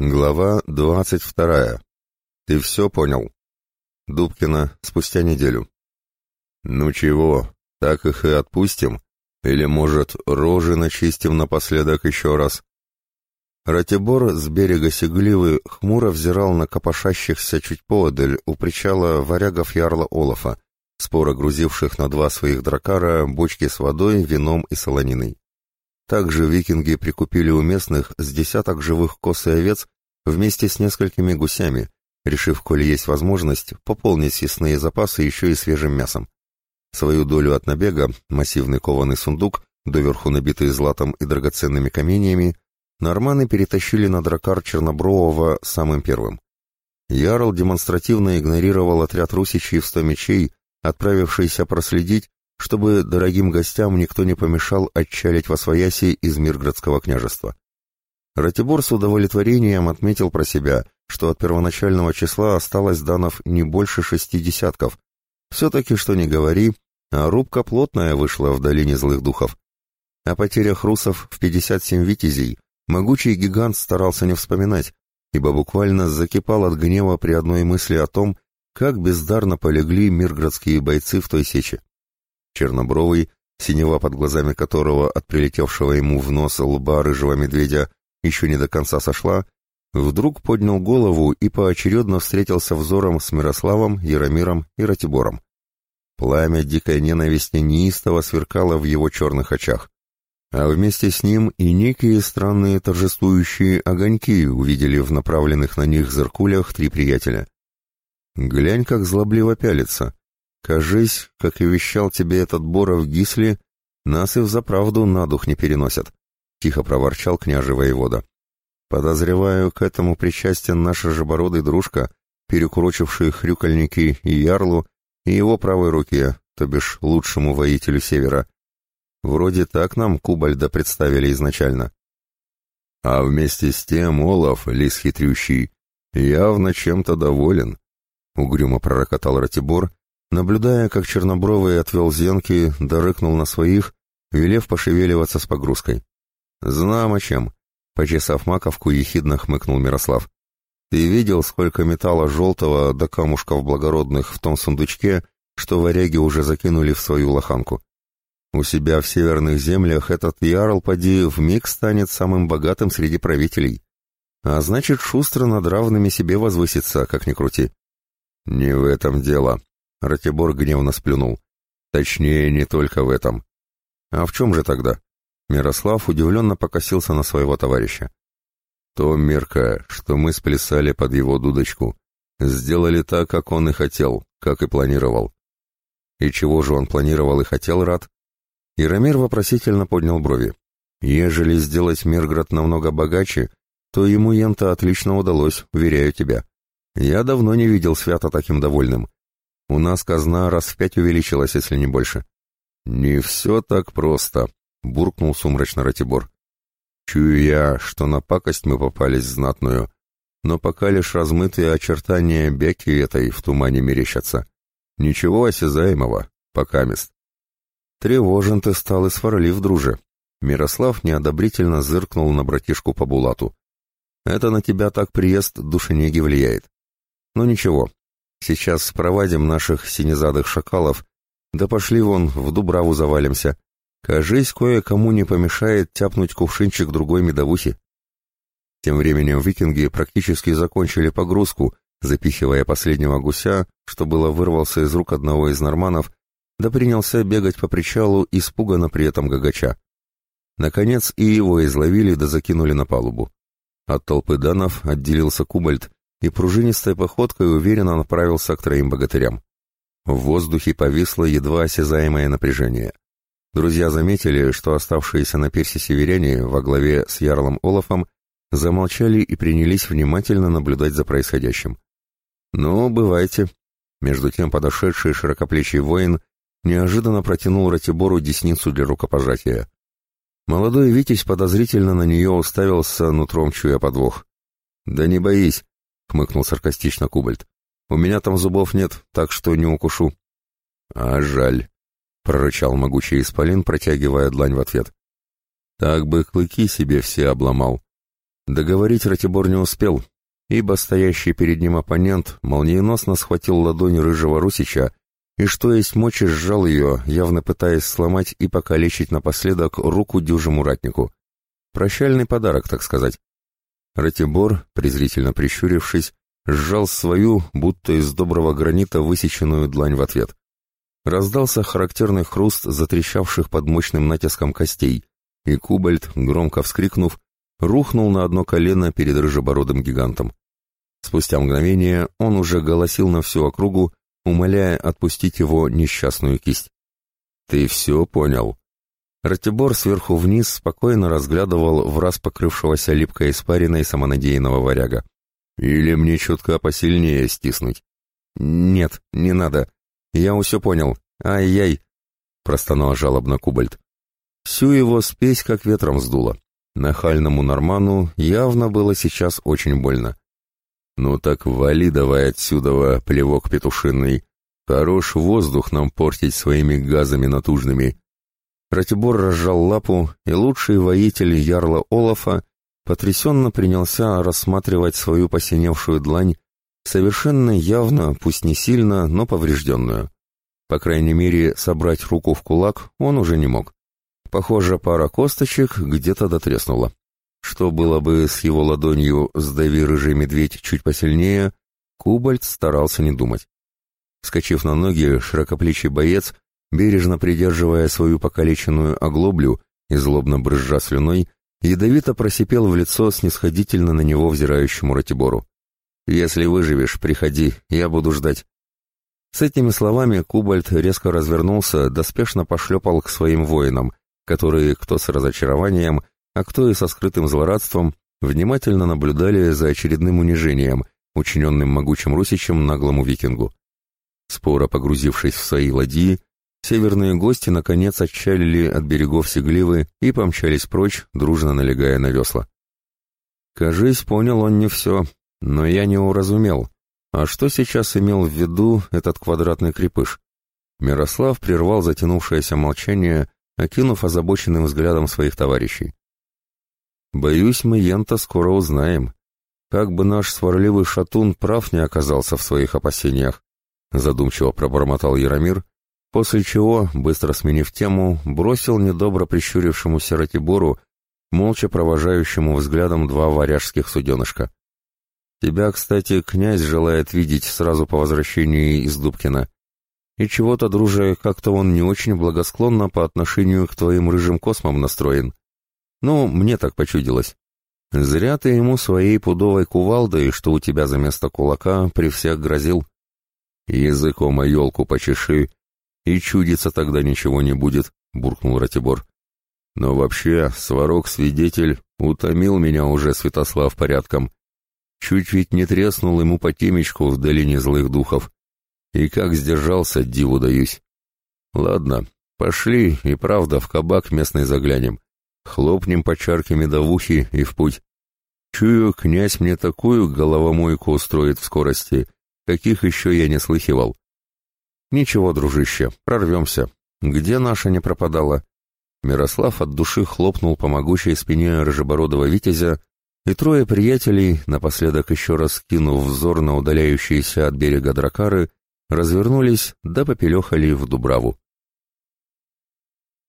Глава двадцать вторая. Ты все понял? Дубкина спустя неделю. Ну чего, так их и отпустим? Или, может, рожи начистим напоследок еще раз? Ратибор с берега Сигливы хмуро взирал на копошащихся чуть поодаль у причала варягов ярла Олафа, споро грузивших на два своих дракара бочки с водой, вином и солониной. Также викинги прикупили у местных с десяток живых коз и овец вместе с несколькими гусями, решив, коли есть возможность, пополнить съестные запасы еще и свежим мясом. Свою долю от набега, массивный кованый сундук, доверху набитый златом и драгоценными каменьями, норманы перетащили на дракар Чернобрового самым первым. Ярл демонстративно игнорировал отряд русичей в сто мечей, отправившийся проследить, чтобы дорогим гостям никто не помешал отчалить во свояси из Мирградского княжества. Ратибор с удовлетворением отметил про себя, что от первоначального числа осталось данов не больше шести десятков. Все-таки, что не говори, а рубка плотная вышла в долине злых духов. О потерях русов в 57 витязей могучий гигант старался не вспоминать, ибо буквально закипал от гнева при одной мысли о том, как бездарно полегли мирградские бойцы в той сече. Чернобровый, синева под глазами которого от прилетевшего ему в нос лба рыжего медведя еще не до конца сошла, вдруг поднял голову и поочередно встретился взором с Мирославом, Яромиром и Ратибором. Пламя дикой ненависти неистово сверкало в его черных очах. А вместе с ним и некие странные торжествующие огоньки увидели в направленных на них зеркулях три приятеля. «Глянь, как злобливо пялится. Кажись, как и вещал тебе этот Боров Гисли, нас и взаправду на дух не переносят», — тихо проворчал княже воевода. «Подозреваю, к этому причастен наш жебородый дружка, перекурочивший хрюкальники и ярлу, и его правой руке, то бишь лучшему воителю севера. Вроде так нам Кубальда представили изначально». А вместе с тем Олаф, лис хитрющий, явно чем-то доволен, — угрюмо пророкотал Ратибор, наблюдая, как Чернобровый отвел зенки, дорыкнул на своих, велев пошевеливаться с погрузкой. «Знамо чем», — почесав маковку, ехидно хмыкнул Мирослав. «Ты видел, сколько металла желтого до камушков благородных в том сундучке, что варяги уже закинули в свою лоханку? У себя в северных землях этот ярл, поди, вмиг станет самым богатым среди правителей. А значит, шустро над равными себе возвысится, как ни крути». «Не в этом дело», Ратибор гневно сплюнул. Точнее, не только в этом. А в чем же тогда? Мирослав удивленно покосился на своего товарища. То мерка, что мы сплясали под его дудочку. Сделали так, как он и хотел, как и планировал. И чего же он планировал и хотел, Рад? Ирамир вопросительно поднял брови. Ежели сделать Мирград намного богаче, то ему ента отлично удалось, уверяю тебя. Я давно не видел Свята таким довольным. У нас казна раз в пять увеличилась, если не больше. Не все так просто, буркнул сумрачно Ратибор. Чую я, что на пакость мы попались знатную, но пока лишь размытые очертания бяки этой в тумане мерещатся. Ничего осязаемого, пока мест. Тревожен ты стал и сварлив, друже. Мирослав неодобрительно зыркнул на братишку по булату. Это на тебя так приезд душенеги влияет. Но ничего, Сейчас спровадим наших синезадых шакалов, да пошли вон, в Дубраву завалимся. Кажись, кое-кому не помешает тяпнуть кувшинчик другой медовухи. Тем временем викинги практически закончили погрузку, запихивая последнего гуся, что было вырвался из рук одного из норманов, да принялся бегать по причалу, испуганно при этом гагача. Наконец и его изловили да закинули на палубу. От толпы данов отделился Кубальт и пружинистой походкой уверенно направился к троим богатырям. В воздухе повисло едва осязаемое напряжение. Друзья заметили, что оставшиеся на пирсе северяне во главе с Ярлом Олафом замолчали и принялись внимательно наблюдать за происходящим. «Ну, бывайте». Между тем подошедший широкоплечий воин неожиданно протянул Ратибору десницу для рукопожатия. Молодой Витязь подозрительно на нее уставился, нутром чуя подвох. «Да не боись, — хмыкнул саркастично Кубальт. «У меня там зубов нет, так что не укушу». «А жаль», — прорычал могучий исполин, протягивая длань в ответ. «Так бы клыки себе все обломал. Договорить Ратибор не успел, ибо стоящий перед ним оппонент молниеносно схватил ладонь рыжего Русича и что есть мочи сжал ее, явно пытаясь сломать и покалечить напоследок руку дюжему ратнику. Прощальный подарок, так сказать. Ратибор, презрительно прищурившись, сжал свою, будто из доброго гранита высеченную длань в ответ. Раздался характерный хруст затрещавших под мощным натиском костей, и Кубальт, громко вскрикнув, рухнул на одно колено перед рыжебородым гигантом. Спустя мгновение он уже голосил на всю округу, умоляя отпустить его несчастную кисть. «Ты все понял?» Ратибор сверху вниз спокойно разглядывал в раз покрывшегося липкой испариной самонадеянного варяга. «Или мне чутка посильнее стиснуть?» «Нет, не надо. Я все понял. Ай-яй!» — простонал жалобно Кубальт. Всю его спесь как ветром сдуло. Нахальному Норману явно было сейчас очень больно. «Ну так вали давай отсюда, плевок петушиный. Хорош воздух нам портить своими газами натужными». Ратибор разжал лапу, и лучший воитель ярла Олафа потрясенно принялся рассматривать свою посиневшую длань, совершенно явно, пусть не сильно, но поврежденную. По крайней мере, собрать руку в кулак он уже не мог. Похоже, пара косточек где-то дотреснула. Что было бы с его ладонью, сдави рыжий медведь чуть посильнее, Кубальт старался не думать. Скочив на ноги, широкоплечий боец, бережно придерживая свою покалеченную оглоблю и злобно брызжа слюной, ядовито просипел в лицо снисходительно на него взирающему Ратибору. «Если выживешь, приходи, я буду ждать». С этими словами Кубальт резко развернулся, доспешно пошлепал к своим воинам, которые, кто с разочарованием, а кто и со скрытым злорадством, внимательно наблюдали за очередным унижением, учиненным могучим русичем наглому викингу. Споро погрузившись в свои ладьи, северные гости наконец отчалили от берегов Сигливы и помчались прочь, дружно налегая на весла. Кажись, понял он не все, но я не уразумел. А что сейчас имел в виду этот квадратный крепыш? Мирослав прервал затянувшееся молчание окинув озабоченным взглядом своих товарищей. «Боюсь, мы Янта скоро узнаем. Как бы наш сварливый шатун прав не оказался в своих опасениях», задумчиво пробормотал Яромир, после чего, быстро сменив тему, бросил недобро прищурившемуся Ратибору, молча провожающему взглядом два варяжских суденышка. «Тебя, кстати, князь желает видеть сразу по возвращении из Дубкина. И чего-то, друже, как-то он не очень благосклонно по отношению к твоим рыжим космам настроен. Ну, мне так почудилось. Зря ты ему своей пудовой кувалдой, что у тебя за место кулака, при всех грозил. Языком о елку почеши, и чудиться тогда ничего не будет, буркнул Ратибор. Но вообще, сварог-свидетель утомил меня уже Святослав порядком. Чуть ведь не треснул ему по темечку в долине злых духов. И как сдержался, диву даюсь. Ладно, пошли и правда в кабак местный заглянем. Хлопнем по чарке медовухи и в путь. Чую, князь мне такую головомойку устроит в скорости, каких еще я не слыхивал. Ничего, дружище, прорвемся. Где наша не пропадала? Мирослав от души хлопнул по могучей спине рыжебородого витязя, и трое приятелей, напоследок еще раз кинув взор на удаляющиеся от берега дракары, развернулись да попелехали в Дубраву.